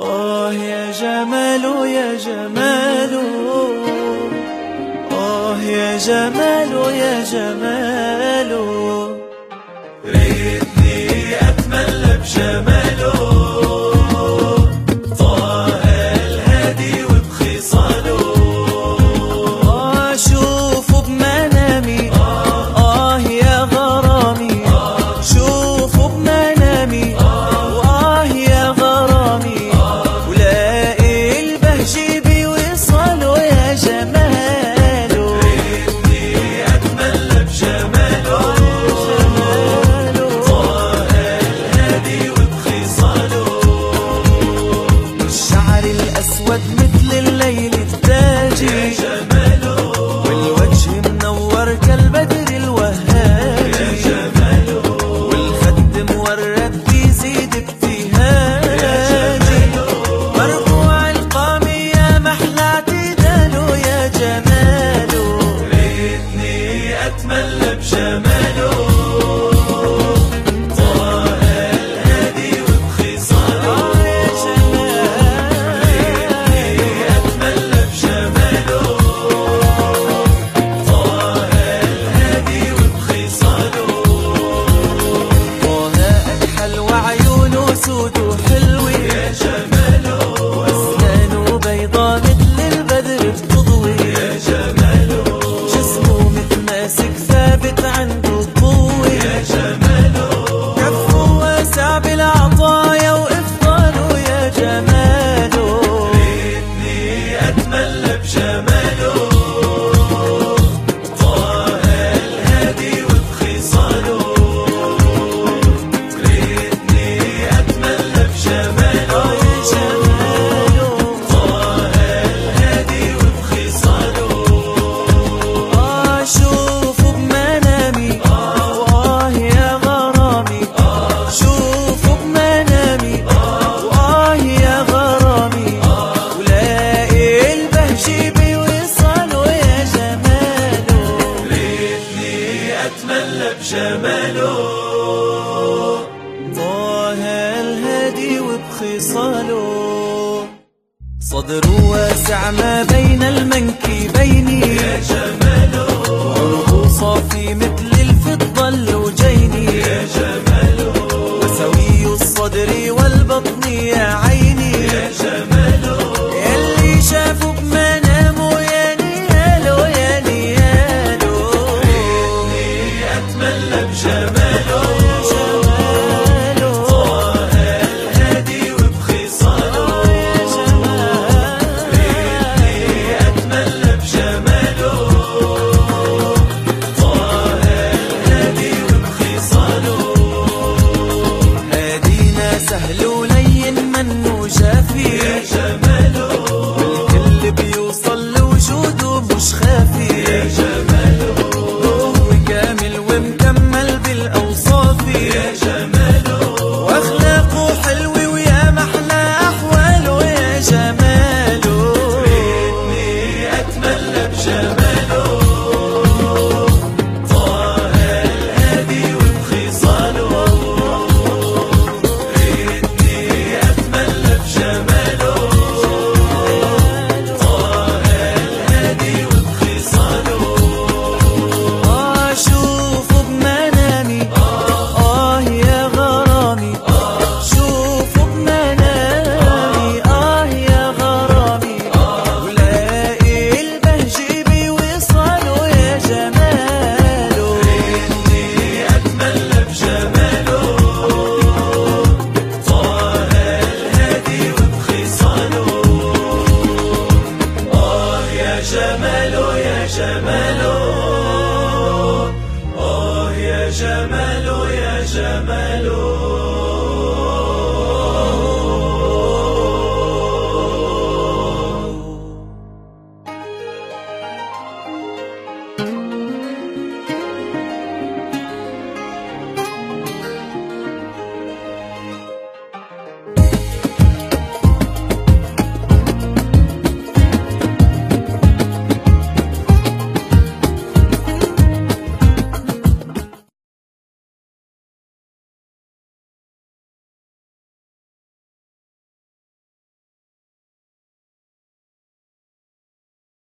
آه يا جمال يا جمال آه يا جمال يا جمال. من لا أتملى بجماله. طه الهادي وبخصاله. صدره واسع ما بين المنكبين. يا جماله. عرقه صافي مثل الفضة اللوجيني يا جماله. Hello. gemelo